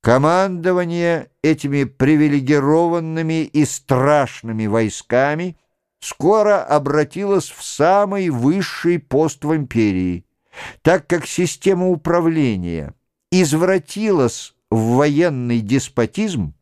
Командование этими привилегированными и страшными войсками скоро обратилось в самый высший пост в империи, так как система управления извратилась в военный деспотизм,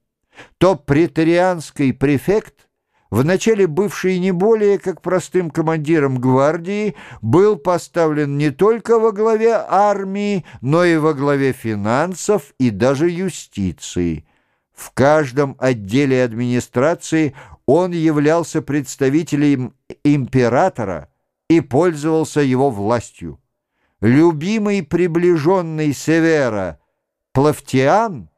то претарианский префект вначале бывший не более как простым командиром гвардии, был поставлен не только во главе армии, но и во главе финансов и даже юстиции. В каждом отделе администрации он являлся представителем императора и пользовался его властью. Любимый приближенный Севера Плавтиан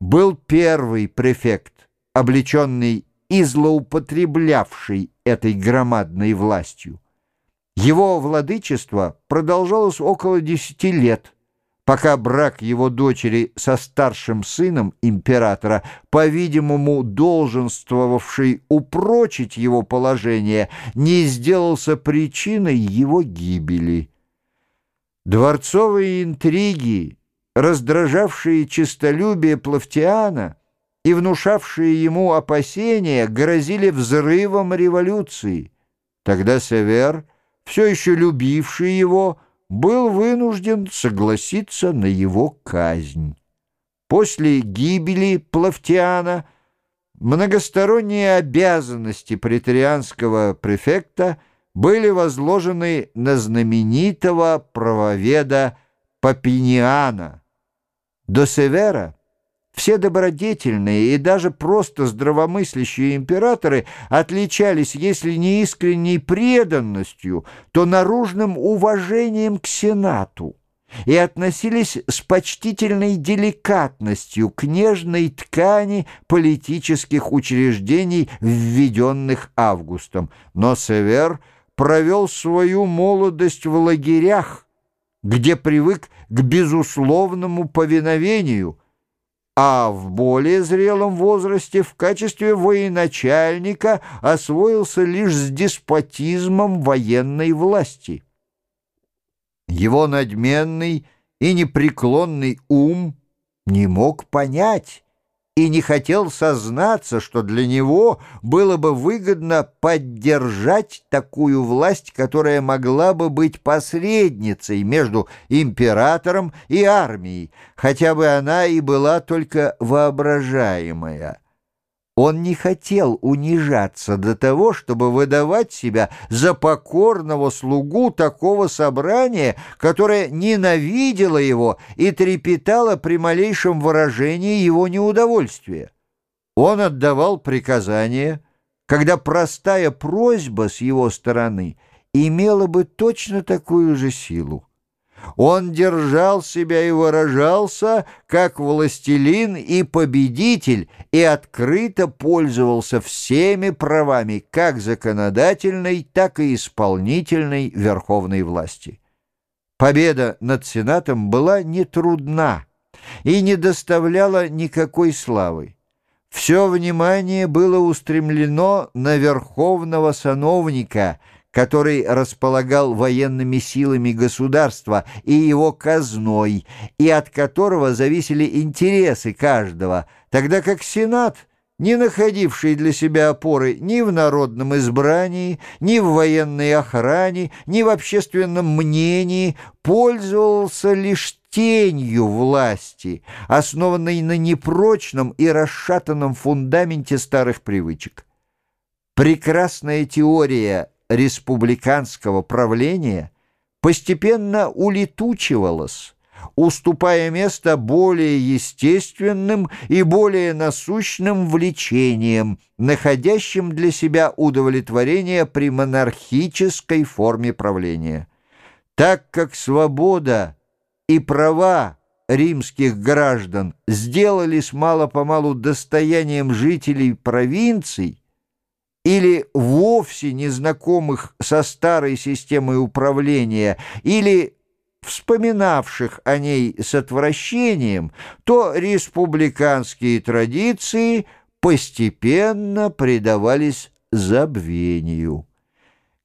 был первый префект, облеченный и злоупотреблявший этой громадной властью. Его владычество продолжалось около десяти лет, пока брак его дочери со старшим сыном императора, по-видимому, долженствовавший упрочить его положение, не сделался причиной его гибели. Дворцовые интриги, раздражавшие честолюбие Плавтиана, и внушавшие ему опасения грозили взрывом революции. Тогда Север, все еще любивший его, был вынужден согласиться на его казнь. После гибели Плавтиана многосторонние обязанности претарианского префекта были возложены на знаменитого правоведа Папиниана. До Севера все добродетельные и даже просто здравомыслящие императоры отличались, если не искренней преданностью, то наружным уважением к Сенату и относились с почтительной деликатностью к нежной ткани политических учреждений, введенных Августом. Но Север провел свою молодость в лагерях, где привык к безусловному повиновению – а в более зрелом возрасте в качестве военачальника освоился лишь с деспотизмом военной власти. Его надменный и непреклонный ум не мог понять, и не хотел сознаться, что для него было бы выгодно поддержать такую власть, которая могла бы быть посредницей между императором и армией, хотя бы она и была только воображаемая. Он не хотел унижаться до того, чтобы выдавать себя за покорного слугу такого собрания, которое ненавидело его и трепетало при малейшем выражении его неудовольствия. Он отдавал приказания, когда простая просьба с его стороны имела бы точно такую же силу. Он держал себя и выражался, как властелин и победитель, и открыто пользовался всеми правами как законодательной, так и исполнительной верховной власти. Победа над Сенатом была нетрудна и не доставляла никакой славы. Все внимание было устремлено на верховного сановника – который располагал военными силами государства и его казной, и от которого зависели интересы каждого, тогда как Сенат, не находивший для себя опоры ни в народном избрании, ни в военной охране, ни в общественном мнении, пользовался лишь тенью власти, основанной на непрочном и расшатанном фундаменте старых привычек. Прекрасная теория республиканского правления постепенно улетучивалась, уступая место более естественным и более насущным влечениям, находящим для себя удовлетворение при монархической форме правления. Так как свобода и права римских граждан сделались мало-помалу достоянием жителей провинций, или вовсе незнакомых со старой системой управления, или вспоминавших о ней с отвращением, то республиканские традиции постепенно предавались забвению.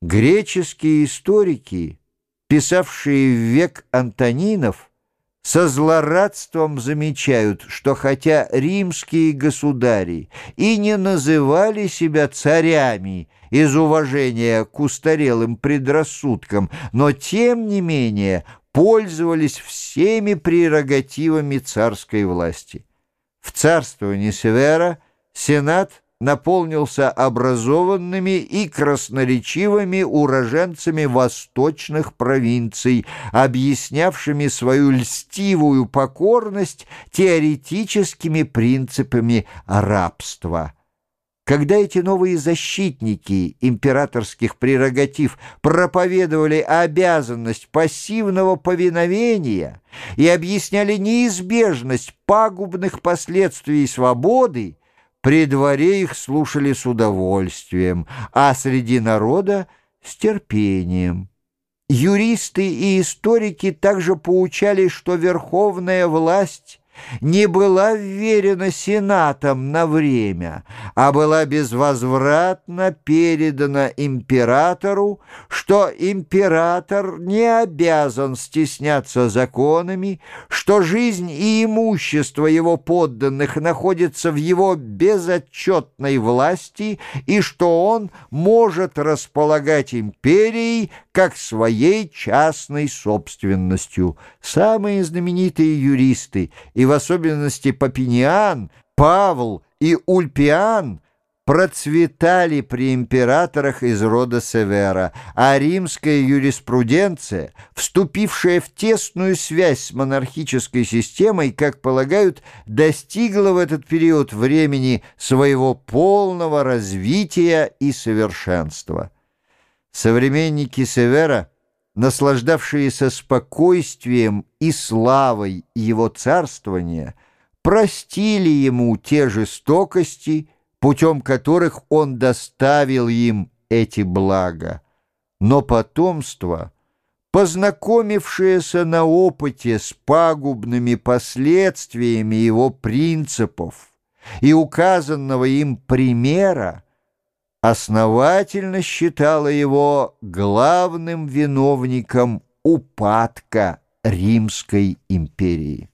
Греческие историки, писавшие в век Антонинов, со злорадством замечают, что хотя римские государи и не называли себя царями из уважения к устарелым предрассудкам, но тем не менее пользовались всеми прерогативами царской власти. В царствовании Севера Сенат наполнился образованными и красноречивыми уроженцами восточных провинций, объяснявшими свою льстивую покорность теоретическими принципами рабства. Когда эти новые защитники императорских прерогатив проповедовали обязанность пассивного повиновения и объясняли неизбежность пагубных последствий свободы, при дворе их слушали с удовольствием, а среди народа — с терпением. Юристы и историки также поучали, что верховная власть не была вверена сенатам на время, а была безвозвратно передана императору, что император не обязан стесняться законами, что жизнь и имущество его подданных находятся в его безотчетной власти и что он может располагать империей как своей частной собственностью. Самые знаменитые юристы и и в особенности Папиниан, Павл и Ульпиан процветали при императорах из рода Севера, а римская юриспруденция, вступившая в тесную связь с монархической системой, как полагают, достигла в этот период времени своего полного развития и совершенства. Современники Севера – наслаждавшиеся спокойствием и славой его царствования, простили ему те жестокости, путем которых он доставил им эти блага. Но потомство, познакомившееся на опыте с пагубными последствиями его принципов и указанного им примера, основательно считала его главным виновником упадка Римской империи.